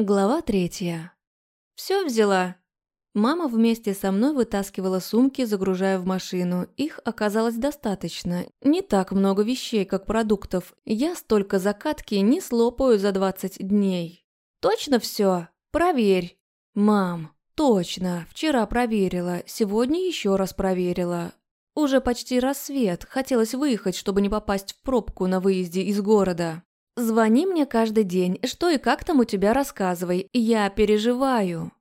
Глава третья. Все взяла. Мама вместе со мной вытаскивала сумки, загружая в машину. Их оказалось достаточно. Не так много вещей, как продуктов. Я столько закатки не слопаю за 20 дней. Точно все? Проверь. Мам, точно. Вчера проверила. Сегодня еще раз проверила. Уже почти рассвет. Хотелось выехать, чтобы не попасть в пробку на выезде из города. Звони мне каждый день, что и как там у тебя рассказывай, я переживаю.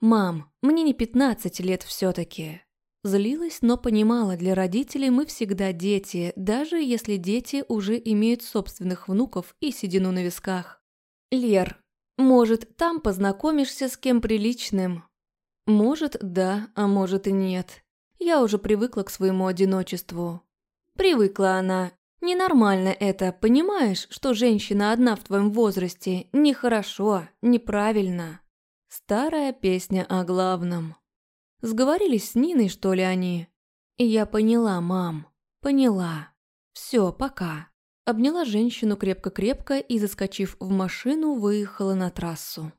Мам, мне не 15 лет все-таки. Злилась, но понимала, для родителей мы всегда дети, даже если дети уже имеют собственных внуков и седину на висках. Лер, может, там познакомишься с кем приличным? Может, да, а может и нет. Я уже привыкла к своему одиночеству. Привыкла она, Ненормально это, понимаешь, что женщина одна в твоем возрасте? Нехорошо, неправильно. Старая песня о главном. Сговорились с Ниной, что ли, они? Я поняла, мам, поняла. Все, пока. Обняла женщину крепко-крепко и, заскочив в машину, выехала на трассу.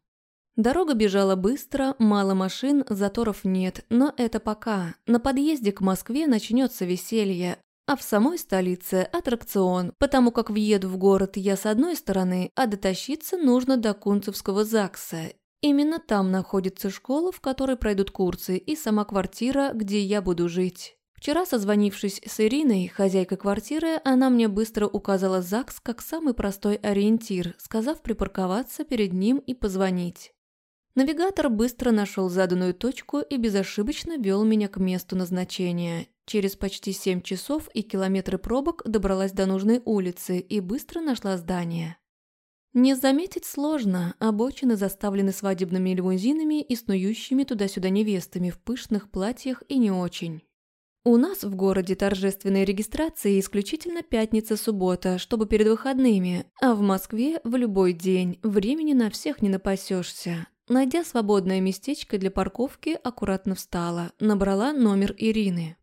Дорога бежала быстро, мало машин, заторов нет, но это пока. На подъезде к Москве начнется веселье, а в самой столице аттракцион, потому как въеду в город я с одной стороны, а дотащиться нужно до Кунцевского ЗАГСа. Именно там находится школа, в которой пройдут курсы, и сама квартира, где я буду жить. Вчера, созвонившись с Ириной, хозяйкой квартиры, она мне быстро указала ЗАГС как самый простой ориентир, сказав припарковаться перед ним и позвонить. Навигатор быстро нашел заданную точку и безошибочно вел меня к месту назначения. Через почти семь часов и километры пробок добралась до нужной улицы и быстро нашла здание. Не заметить сложно, обочины заставлены свадебными лимузинами и снующими туда-сюда невестами в пышных платьях и не очень. У нас в городе торжественные регистрации исключительно пятница-суббота, чтобы перед выходными, а в Москве в любой день, времени на всех не напасешься. Найдя свободное местечко для парковки, аккуратно встала, набрала номер Ирины.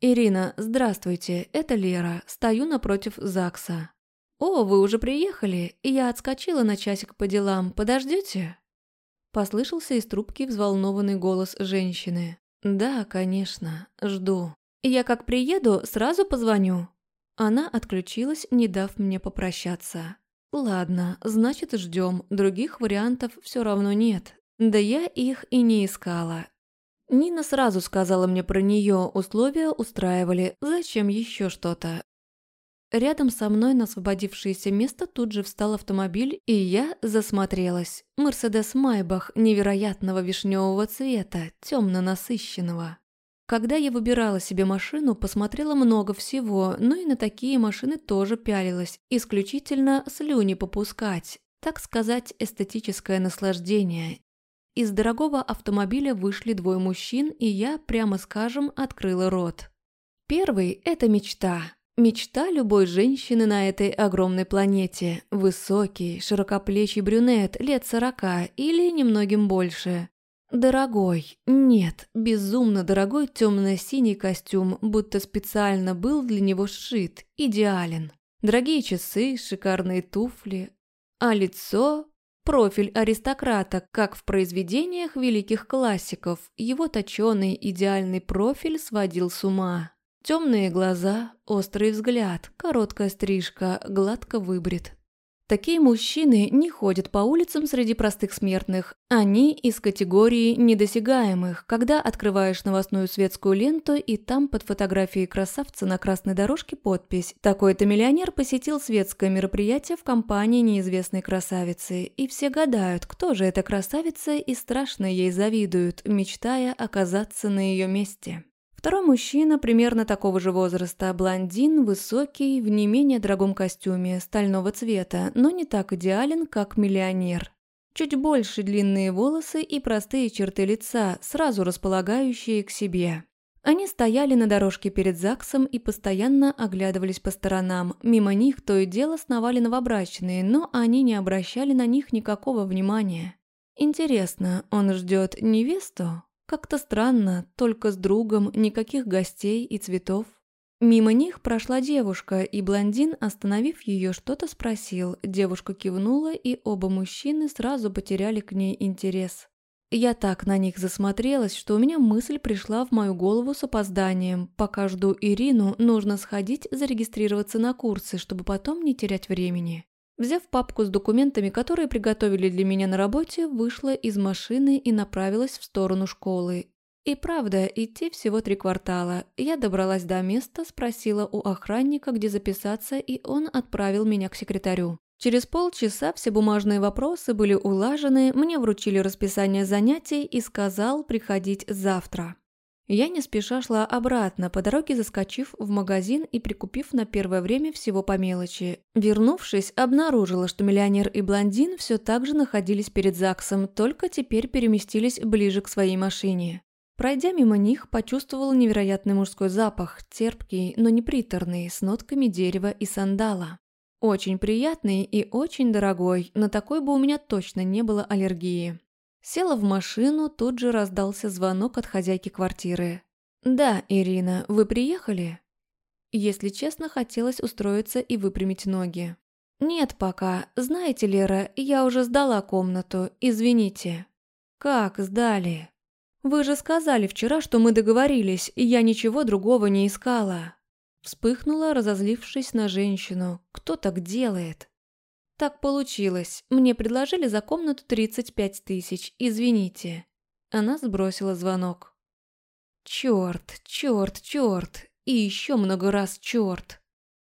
«Ирина, здравствуйте, это Лера, стою напротив ЗАГСа». «О, вы уже приехали? Я отскочила на часик по делам, подождете?» Послышался из трубки взволнованный голос женщины. «Да, конечно, жду. Я как приеду, сразу позвоню». Она отключилась, не дав мне попрощаться. Ладно, значит ждем. Других вариантов все равно нет. Да я их и не искала. Нина сразу сказала мне про нее, условия устраивали, зачем еще что-то. Рядом со мной на освободившееся место тут же встал автомобиль, и я засмотрелась. Мерседес Майбах невероятного вишневого цвета, темно-насыщенного. Когда я выбирала себе машину, посмотрела много всего, но и на такие машины тоже пялилась, исключительно слюни попускать, так сказать, эстетическое наслаждение. Из дорогого автомобиля вышли двое мужчин, и я, прямо скажем, открыла рот. Первый – это мечта. Мечта любой женщины на этой огромной планете. Высокий, широкоплечий брюнет лет сорока или немногим больше. Дорогой, нет, безумно дорогой темно-синий костюм, будто специально был для него сшит, идеален. Дорогие часы, шикарные туфли. А лицо – профиль аристократа, как в произведениях великих классиков. Его точеный идеальный профиль сводил с ума. Темные глаза, острый взгляд, короткая стрижка, гладко выбрит. Такие мужчины не ходят по улицам среди простых смертных. Они из категории недосягаемых, когда открываешь новостную светскую ленту и там под фотографией красавца на красной дорожке подпись «Такой-то миллионер посетил светское мероприятие в компании неизвестной красавицы». И все гадают, кто же эта красавица и страшно ей завидуют, мечтая оказаться на ее месте. Второй мужчина примерно такого же возраста, блондин, высокий, в не менее дорогом костюме, стального цвета, но не так идеален, как миллионер. Чуть больше длинные волосы и простые черты лица, сразу располагающие к себе. Они стояли на дорожке перед ЗАГСом и постоянно оглядывались по сторонам. Мимо них то и дело сновали новобрачные, но они не обращали на них никакого внимания. Интересно, он ждет невесту? Как-то странно, только с другом, никаких гостей и цветов. Мимо них прошла девушка, и блондин, остановив ее, что-то спросил. Девушка кивнула, и оба мужчины сразу потеряли к ней интерес. Я так на них засмотрелась, что у меня мысль пришла в мою голову с опозданием. Пока жду Ирину, нужно сходить зарегистрироваться на курсы, чтобы потом не терять времени. Взяв папку с документами, которые приготовили для меня на работе, вышла из машины и направилась в сторону школы. И правда, идти всего три квартала. Я добралась до места, спросила у охранника, где записаться, и он отправил меня к секретарю. Через полчаса все бумажные вопросы были улажены, мне вручили расписание занятий и сказал приходить завтра. Я не спеша шла обратно, по дороге заскочив в магазин и прикупив на первое время всего по мелочи. Вернувшись, обнаружила, что миллионер и блондин все так же находились перед ЗАГСом, только теперь переместились ближе к своей машине. Пройдя мимо них, почувствовала невероятный мужской запах, терпкий, но не приторный, с нотками дерева и сандала. Очень приятный и очень дорогой, на такой бы у меня точно не было аллергии. Села в машину, тут же раздался звонок от хозяйки квартиры. «Да, Ирина, вы приехали?» Если честно, хотелось устроиться и выпрямить ноги. «Нет пока. Знаете, Лера, я уже сдала комнату. Извините». «Как сдали?» «Вы же сказали вчера, что мы договорились, и я ничего другого не искала». Вспыхнула, разозлившись на женщину. «Кто так делает?» «Так получилось. Мне предложили за комнату 35 тысяч. Извините». Она сбросила звонок. «Чёрт, чёрт, чёрт. И еще много раз чёрт.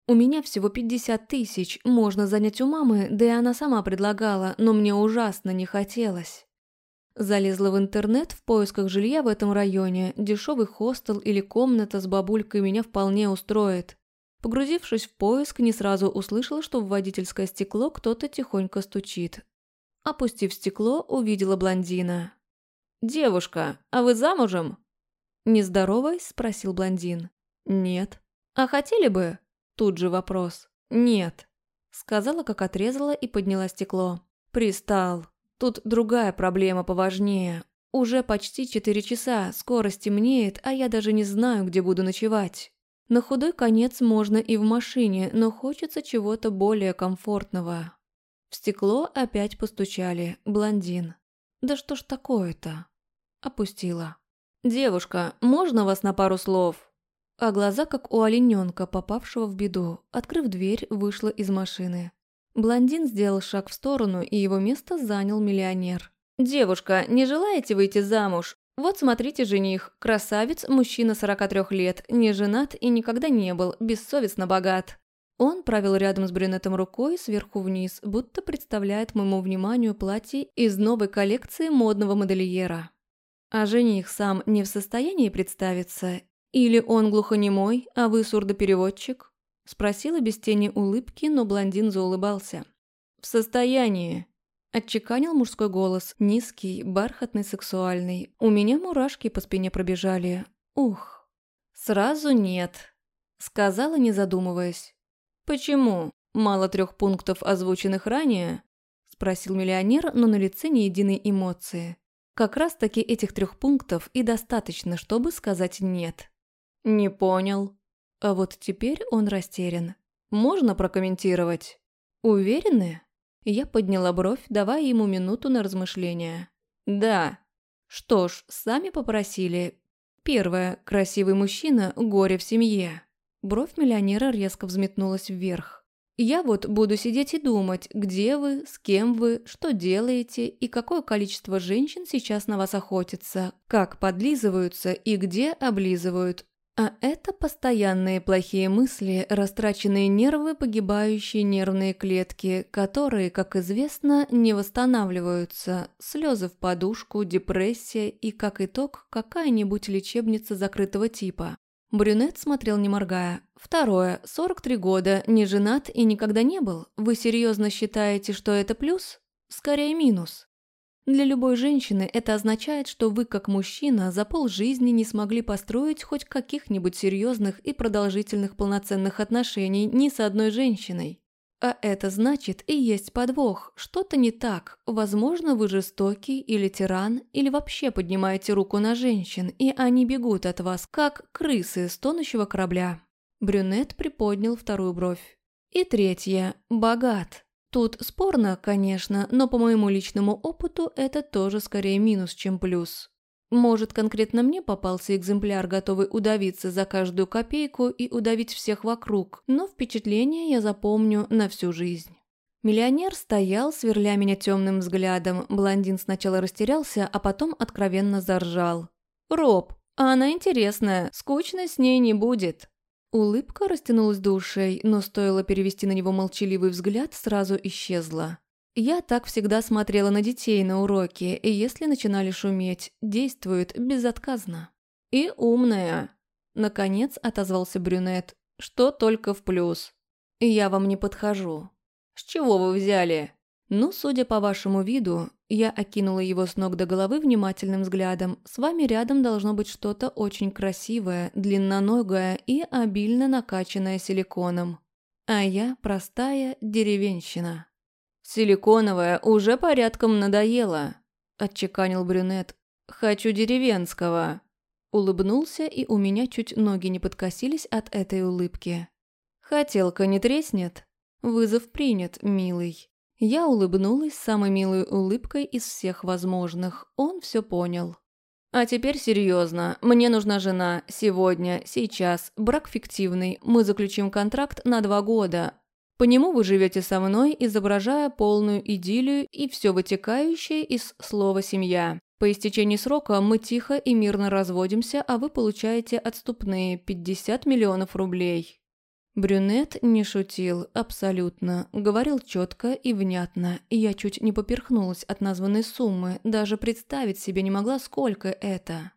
У меня всего 50 тысяч. Можно занять у мамы, да и она сама предлагала, но мне ужасно не хотелось». Залезла в интернет в поисках жилья в этом районе. Дешевый хостел или комната с бабулькой меня вполне устроит. Погрузившись в поиск, не сразу услышала, что в водительское стекло кто-то тихонько стучит. Опустив стекло, увидела блондина. «Девушка, а вы замужем?» «Не здороваясь?» – спросил блондин. «Нет». «А хотели бы?» Тут же вопрос. «Нет». Сказала, как отрезала и подняла стекло. «Пристал». Тут другая проблема поважнее. Уже почти четыре часа, скоро стемнеет, а я даже не знаю, где буду ночевать. На худой конец можно и в машине, но хочется чего-то более комфортного. В стекло опять постучали. Блондин. Да что ж такое-то? Опустила. «Девушка, можно вас на пару слов?» А глаза, как у олененка, попавшего в беду. Открыв дверь, вышла из машины. Блондин сделал шаг в сторону, и его место занял миллионер. «Девушка, не желаете выйти замуж? Вот смотрите, жених. Красавец, мужчина 43 лет, не женат и никогда не был, бессовестно богат». Он провел рядом с брюнетом рукой сверху вниз, будто представляет моему вниманию платье из новой коллекции модного модельера. А жених сам не в состоянии представиться? Или он глухонемой, а вы сурдопереводчик? Спросила без тени улыбки, но блондин заулыбался. «В состоянии», – отчеканил мужской голос, низкий, бархатный, сексуальный. У меня мурашки по спине пробежали. Ух. «Сразу нет», – сказала, не задумываясь. «Почему? Мало трех пунктов, озвученных ранее?» – спросил миллионер, но на лице ни единой эмоции. Как раз-таки этих трех пунктов и достаточно, чтобы сказать «нет». «Не понял», а вот теперь он растерян. Можно прокомментировать? Уверены? Я подняла бровь, давая ему минуту на размышление. Да. Что ж, сами попросили. Первое. Красивый мужчина – горе в семье. Бровь миллионера резко взметнулась вверх. Я вот буду сидеть и думать, где вы, с кем вы, что делаете и какое количество женщин сейчас на вас охотится, как подлизываются и где облизывают, а это постоянные плохие мысли, растраченные нервы, погибающие нервные клетки, которые, как известно, не восстанавливаются, слезы в подушку, депрессия и, как итог, какая-нибудь лечебница закрытого типа. Брюнет смотрел не моргая. Второе. 43 года, не женат и никогда не был. Вы серьезно считаете, что это плюс? Скорее минус. Для любой женщины это означает, что вы, как мужчина, за полжизни не смогли построить хоть каких-нибудь серьезных и продолжительных полноценных отношений ни с одной женщиной. А это значит и есть подвох, что-то не так. Возможно, вы жестокий или тиран, или вообще поднимаете руку на женщин, и они бегут от вас, как крысы с тонущего корабля. Брюнет приподнял вторую бровь. И третье. Богат. Тут спорно, конечно, но по моему личному опыту это тоже скорее минус, чем плюс. Может, конкретно мне попался экземпляр, готовый удавиться за каждую копейку и удавить всех вокруг, но впечатление я запомню на всю жизнь. Миллионер стоял, сверля меня темным взглядом. Блондин сначала растерялся, а потом откровенно заржал. «Роб, а она интересная, скучно с ней не будет». Улыбка растянулась до ушей, но стоило перевести на него молчаливый взгляд, сразу исчезла. Я так всегда смотрела на детей на уроке, и если начинали шуметь, действует безотказно. «И умная!» Наконец отозвался брюнет. «Что только в плюс. Я вам не подхожу». «С чего вы взяли?» «Ну, судя по вашему виду, я окинула его с ног до головы внимательным взглядом. С вами рядом должно быть что-то очень красивое, длинноногое и обильно накачанное силиконом. А я простая деревенщина». «Силиконовая уже порядком надоела», – отчеканил брюнет. «Хочу деревенского». Улыбнулся, и у меня чуть ноги не подкосились от этой улыбки. «Хотелка не треснет?» «Вызов принят, милый». Я улыбнулась самой милой улыбкой из всех возможных. Он все понял. «А теперь серьезно. Мне нужна жена. Сегодня, сейчас. Брак фиктивный. Мы заключим контракт на два года. По нему вы живете со мной, изображая полную идиллию и все вытекающее из слова «семья». По истечении срока мы тихо и мирно разводимся, а вы получаете отступные 50 миллионов рублей. Брюнет не шутил, абсолютно. Говорил четко и внятно, и я чуть не поперхнулась от названной суммы, даже представить себе не могла, сколько это.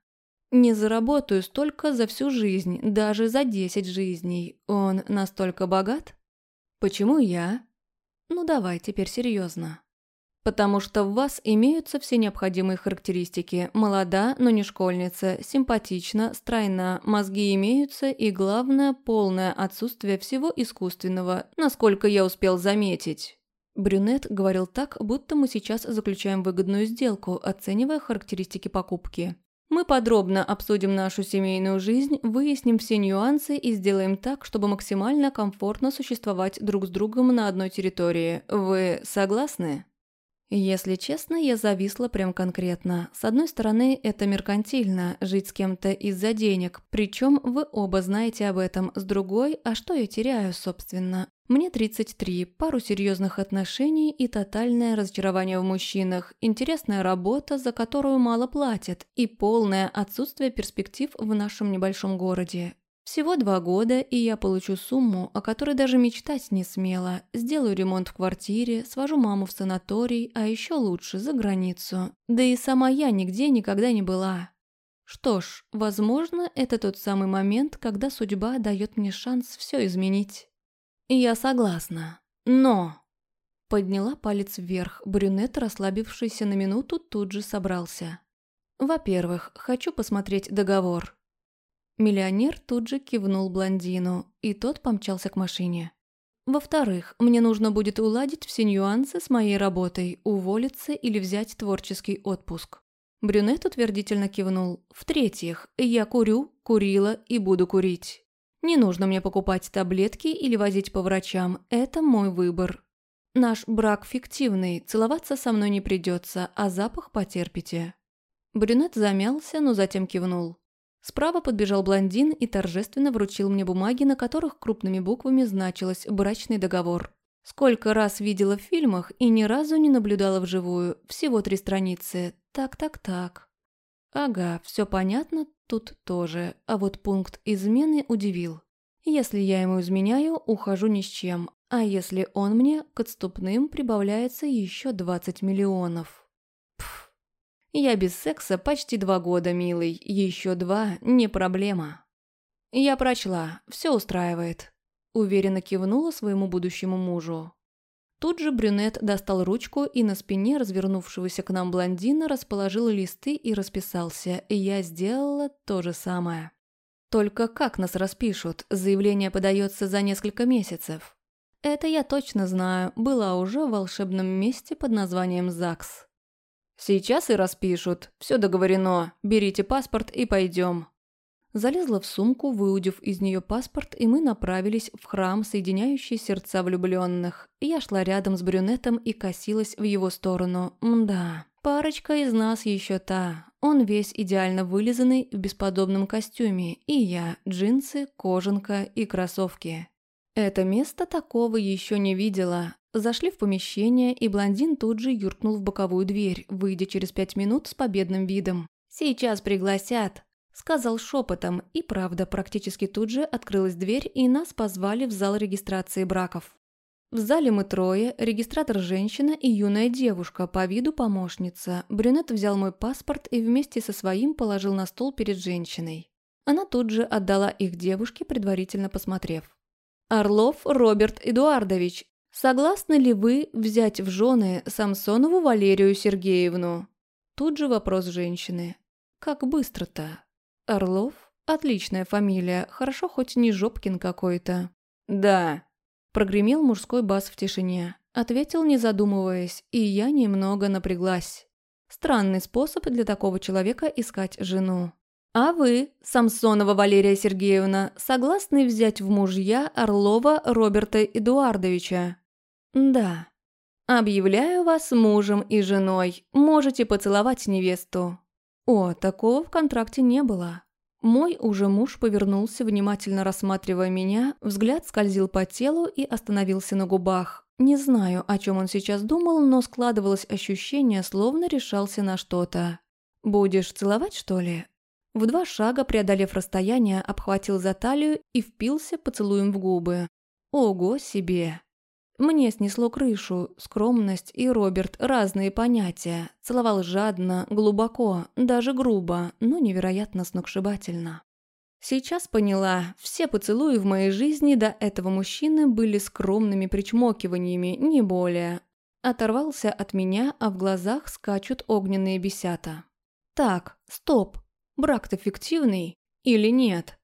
Не заработаю столько за всю жизнь, даже за 10 жизней. Он настолько богат? Почему я? Ну давай, теперь серьезно. Потому что в вас имеются все необходимые характеристики. Молода, но не школьница, симпатична, стройна, мозги имеются и, главное, полное отсутствие всего искусственного, насколько я успел заметить. Брюнет говорил так, будто мы сейчас заключаем выгодную сделку, оценивая характеристики покупки. Мы подробно обсудим нашу семейную жизнь, выясним все нюансы и сделаем так, чтобы максимально комфортно существовать друг с другом на одной территории. Вы согласны? Если честно, я зависла прям конкретно. С одной стороны, это меркантильно – жить с кем-то из-за денег, причем вы оба знаете об этом. С другой, а что я теряю, собственно? Мне 33, пару серьезных отношений и тотальное разочарование в мужчинах, интересная работа, за которую мало платят, и полное отсутствие перспектив в нашем небольшом городе. Всего два года, и я получу сумму, о которой даже мечтать не смела. Сделаю ремонт в квартире, свожу маму в санаторий, а еще лучше за границу. Да и сама я нигде никогда не была. Что ж, возможно, это тот самый момент, когда судьба дает мне шанс все изменить. Я согласна. Но... Подняла палец вверх, брюнет, расслабившийся на минуту, тут же собрался. Во-первых, хочу посмотреть договор. Миллионер тут же кивнул блондину, и тот помчался к машине. Во-вторых, мне нужно будет уладить все нюансы с моей работой, уволиться или взять творческий отпуск. Брюнет утвердительно кивнул. В-третьих, я курю, курила и буду курить. Не нужно мне покупать таблетки или возить по врачам, это мой выбор. Наш брак фиктивный, целоваться со мной не придется, а запах потерпите. Брюнет замялся, но затем кивнул. Справа подбежал блондин и торжественно вручил мне бумаги, на которых крупными буквами значилось «брачный договор». Сколько раз видела в фильмах и ни разу не наблюдала вживую. Всего три страницы. Так-так-так. Ага, все понятно, тут тоже. А вот пункт измены удивил. Если я ему изменяю, ухожу ни с чем. А если он мне, к отступным прибавляется еще 20 миллионов. Я без секса почти два года, милый, еще два – не проблема. Я прочла, все устраивает. Уверенно кивнула своему будущему мужу. Тут же брюнет достал ручку и на спине развернувшегося к нам блондина расположил листы и расписался. Я сделала то же самое. Только как нас распишут? Заявление подается за несколько месяцев. Это я точно знаю, была уже в волшебном месте под названием ЗАГС. «Сейчас и распишут. Все договорено. Берите паспорт и пойдем». Залезла в сумку, выудив из нее паспорт, и мы направились в храм, соединяющий сердца влюбленных. Я шла рядом с брюнетом и косилась в его сторону. Мда, парочка из нас еще та. Он весь идеально вылизанный в бесподобном костюме, и я – джинсы, кожанка и кроссовки. Это место такого еще не видела. Зашли в помещение, и блондин тут же юркнул в боковую дверь, выйдя через пять минут с победным видом. «Сейчас пригласят», Сказал шепотом, и правда, практически тут же открылась дверь, и нас позвали в зал регистрации браков. В зале мы трое, регистратор женщина и юная девушка, по виду помощница. Брюнет взял мой паспорт и вместе со своим положил на стол перед женщиной. Она тут же отдала их девушке, предварительно посмотрев. «Орлов Роберт Эдуардович, согласны ли вы взять в жены Самсонову Валерию Сергеевну?» Тут же вопрос женщины. «Как быстро-то?» Орлов? Отличная фамилия, хорошо хоть не Жопкин какой-то. Да. Прогремел мужской бас в тишине. Ответил, не задумываясь, и я немного напряглась. Странный способ для такого человека искать жену. А вы, Самсонова Валерия Сергеевна, согласны взять в мужья Орлова Роберта Эдуардовича? Да. Объявляю вас мужем и женой. Можете поцеловать невесту. О, такого в контракте не было. Мой уже муж повернулся, внимательно рассматривая меня, взгляд скользил по телу и остановился на губах. Не знаю, о чем он сейчас думал, но складывалось ощущение, словно решался на что-то. «Будешь целовать, что ли?» В два шага, преодолев расстояние, обхватил за талию и впился поцелуем в губы. «Ого себе!» Мне снесло крышу, скромность и Роберт – разные понятия. Целовал жадно, глубоко, даже грубо, но невероятно сногсшибательно. Сейчас поняла, все поцелуи в моей жизни до этого мужчины были скромными причмокиваниями, не более. Оторвался от меня, а в глазах скачут огненные бесята. Так, стоп, брак-то фиктивный или нет?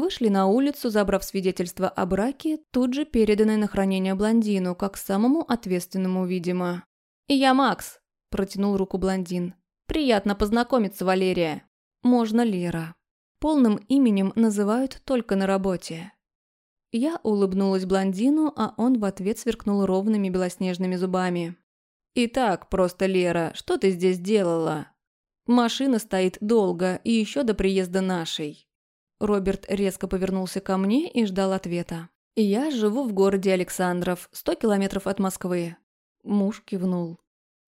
Вышли на улицу, забрав свидетельство о браке, тут же переданное на хранение блондину, как самому ответственному, видимо. «Я Макс», – протянул руку блондин. «Приятно познакомиться, Валерия». «Можно Лера». Полным именем называют только на работе. Я улыбнулась блондину, а он в ответ сверкнул ровными белоснежными зубами. «Итак, просто Лера, что ты здесь делала?» «Машина стоит долго, и еще до приезда нашей». Роберт резко повернулся ко мне и ждал ответа. «Я живу в городе Александров, 100 километров от Москвы». Муж кивнул.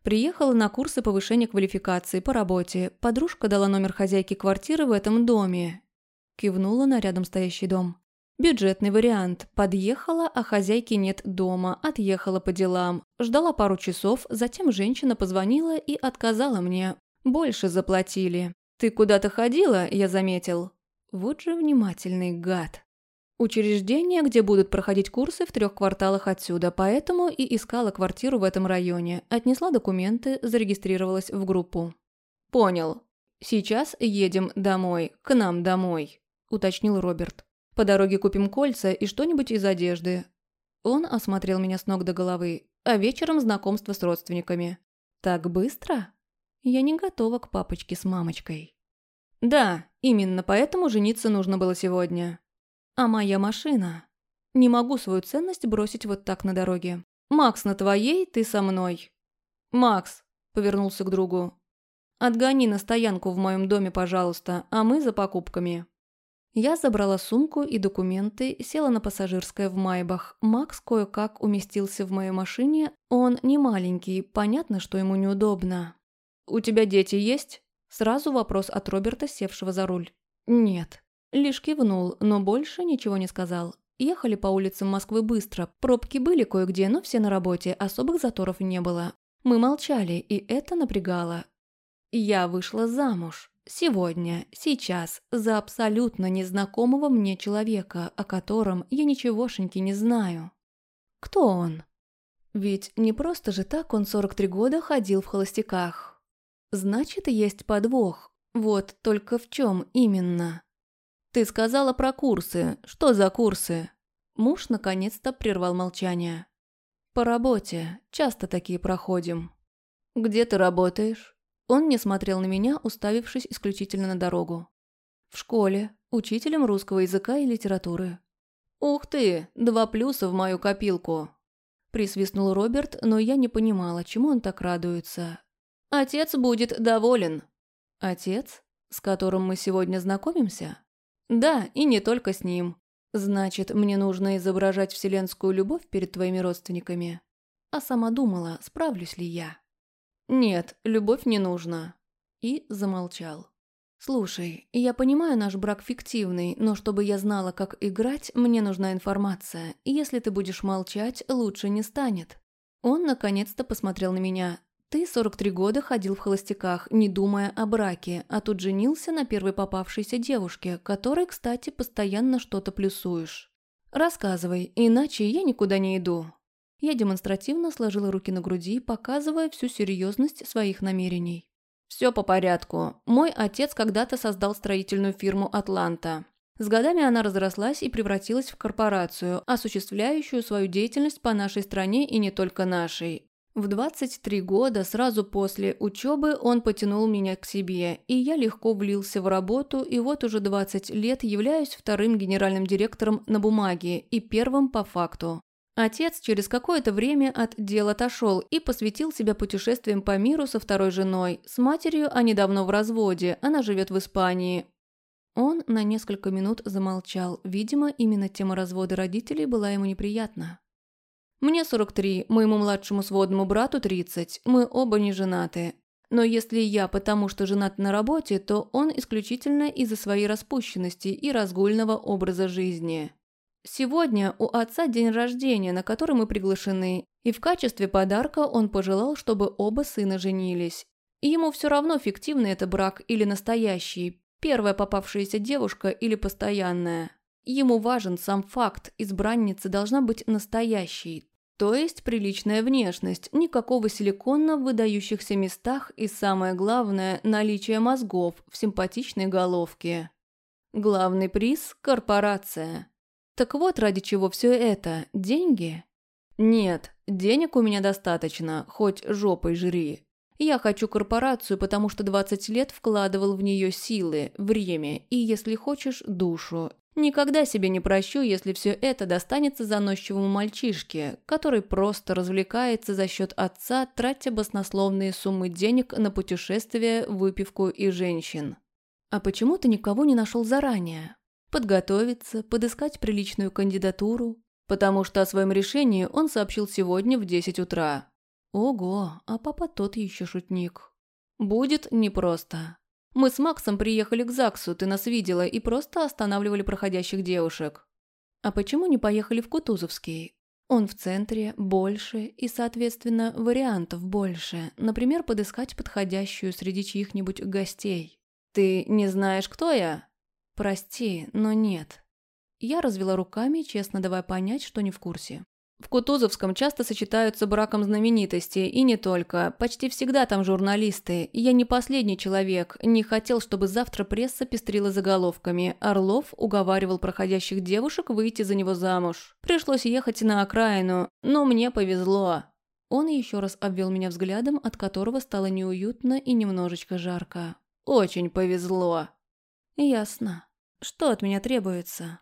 Приехала на курсы повышения квалификации по работе. Подружка дала номер хозяйки квартиры в этом доме. Кивнула на рядом стоящий дом. Бюджетный вариант. Подъехала, а хозяйки нет дома. Отъехала по делам. Ждала пару часов, затем женщина позвонила и отказала мне. Больше заплатили. «Ты куда-то ходила?» – я заметил. Вот же внимательный гад. Учреждение, где будут проходить курсы в трех кварталах отсюда, поэтому и искала квартиру в этом районе, отнесла документы, зарегистрировалась в группу. «Понял. Сейчас едем домой, к нам домой», – уточнил Роберт. «По дороге купим кольца и что-нибудь из одежды». Он осмотрел меня с ног до головы, а вечером знакомство с родственниками. «Так быстро?» Я не готова к папочке с мамочкой. Да, именно поэтому жениться нужно было сегодня. А моя машина? Не могу свою ценность бросить вот так на дороге. Макс на твоей, ты со мной. Макс, повернулся к другу. Отгони на стоянку в моем доме, пожалуйста, а мы за покупками. Я забрала сумку и документы, села на пассажирское в Майбах. Макс кое-как уместился в моей машине. Он не маленький, понятно, что ему неудобно. «У тебя дети есть?» Сразу вопрос от Роберта, севшего за руль. «Нет». Лишь кивнул, но больше ничего не сказал. Ехали по улицам Москвы быстро. Пробки были кое-где, но все на работе, особых заторов не было. Мы молчали, и это напрягало. Я вышла замуж. Сегодня, сейчас, за абсолютно незнакомого мне человека, о котором я ничегошеньки не знаю. Кто он? Ведь не просто же так он 43 года ходил в холостяках. Значит, есть подвох. Вот только в чем именно? Ты сказала про курсы. Что за курсы? Муж наконец-то прервал молчание. По работе. Часто такие проходим. Где ты работаешь? Он не смотрел на меня, уставившись исключительно на дорогу. В школе, учителем русского языка и литературы. «Ух ты, два плюса в мою копилку!» Присвистнул Роберт, но я не понимала, чему он так радуется. «Отец будет доволен». «Отец? С которым мы сегодня знакомимся?» «Да, и не только с ним. Значит, мне нужно изображать вселенскую любовь перед твоими родственниками?» А сама думала, справлюсь ли я. «Нет, любовь не нужна». И замолчал. «Слушай, я понимаю, наш брак фиктивный, но чтобы я знала, как играть, мне нужна информация, если ты будешь молчать, лучше не станет». Он наконец-то посмотрел на меня. «Ты 43 года ходил в холостяках, не думая о браке, а тут женился на первой попавшейся девушке, которой, кстати, постоянно что-то плюсуешь. Рассказывай, иначе я никуда не иду». Я демонстративно сложила руки на груди, показывая всю серьезность своих намерений. Все по порядку. Мой отец когда-то создал строительную фирму «Атланта». С годами она разрослась и превратилась в корпорацию, осуществляющую свою деятельность по нашей стране и не только нашей. В 23 года, сразу после учебы, он потянул меня к себе, и я легко влился в работу, и вот уже 20 лет являюсь вторым генеральным директором на бумаге и первым по факту. Отец через какое-то время от дел отошел и посвятил себя путешествиям по миру со второй женой. С матерью они давно в разводе, она живет в Испании. Он на несколько минут замолчал. Видимо, именно тема развода родителей была ему неприятна. «Мне 43, моему младшему сводному брату 30. Мы оба не женаты. Но если я потому что женат на работе, то он исключительно из-за своей распущенности и разгульного образа жизни». Сегодня у отца день рождения, на который мы приглашены, и в качестве подарка он пожелал, чтобы оба сына женились. И ему все равно, фиктивный это брак или настоящий, первая попавшаяся девушка или постоянная. Ему важен сам факт, избранница должна быть настоящей, то есть приличная внешность, никакого силикона в выдающихся местах и самое главное – наличие мозгов в симпатичной головке. Главный приз – корпорация. Так вот, ради чего все это? Деньги? Нет, денег у меня достаточно, хоть жопой жри. Я хочу корпорацию, потому что 20 лет вкладывал в нее силы, время и, если хочешь, душу. Никогда себе не прощу, если все это достанется заносчивому мальчишке, который просто развлекается за счет отца, тратя баснословные суммы денег на путешествия, выпивку и женщин. А почему ты никого не нашел заранее? подготовиться, подыскать приличную кандидатуру, потому что о своем решении он сообщил сегодня в 10 утра. Ого, а папа тот еще шутник. Будет непросто. Мы с Максом приехали к ЗАГСу, ты нас видела, и просто останавливали проходящих девушек. А почему не поехали в Кутузовский? Он в центре, больше и, соответственно, вариантов больше. Например, подыскать подходящую среди чьих-нибудь гостей. Ты не знаешь, кто я? «Прости, но нет». Я развела руками, честно давая понять, что не в курсе. В Кутузовском часто сочетаются браком знаменитости, и не только. Почти всегда там журналисты. Я не последний человек. Не хотел, чтобы завтра пресса пестрила заголовками. Орлов уговаривал проходящих девушек выйти за него замуж. Пришлось ехать на окраину, но мне повезло. Он еще раз обвел меня взглядом, от которого стало неуютно и немножечко жарко. Очень повезло. Ясно. Что от меня требуется?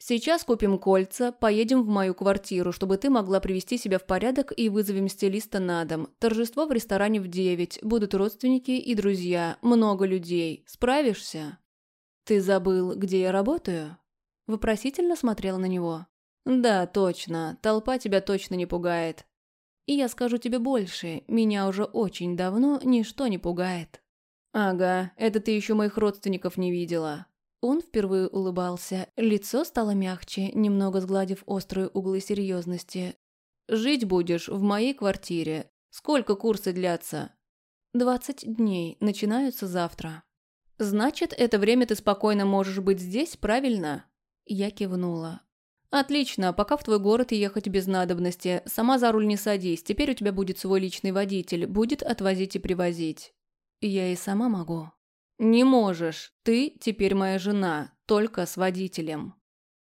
Сейчас купим кольца, поедем в мою квартиру, чтобы ты могла привести себя в порядок и вызовем стилиста на дом. Торжество в ресторане в девять, будут родственники и друзья, много людей. Справишься? Ты забыл, где я работаю? Вопросительно смотрела на него. Да, точно, толпа тебя точно не пугает. И я скажу тебе больше, меня уже очень давно ничто не пугает. Ага, это ты еще моих родственников не видела. Он впервые улыбался, лицо стало мягче, немного сгладив острые углы серьезности. «Жить будешь в моей квартире. Сколько курсы длятся?» «Двадцать дней, начинаются завтра». «Значит, это время ты спокойно можешь быть здесь, правильно?» Я кивнула. «Отлично, пока в твой город ехать без надобности. Сама за руль не садись, теперь у тебя будет свой личный водитель, будет отвозить и привозить». «Я и сама могу». «Не можешь. Ты теперь моя жена, только с водителем».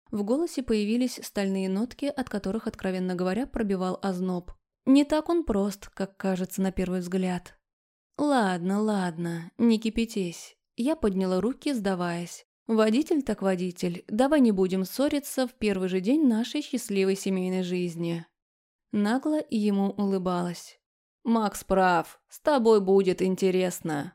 В голосе появились стальные нотки, от которых, откровенно говоря, пробивал озноб. Не так он прост, как кажется на первый взгляд. «Ладно, ладно, не кипятись». Я подняла руки, сдаваясь. Водитель так водитель, давай не будем ссориться в первый же день нашей счастливой семейной жизни. Нагло ему улыбалась. «Макс прав, с тобой будет интересно».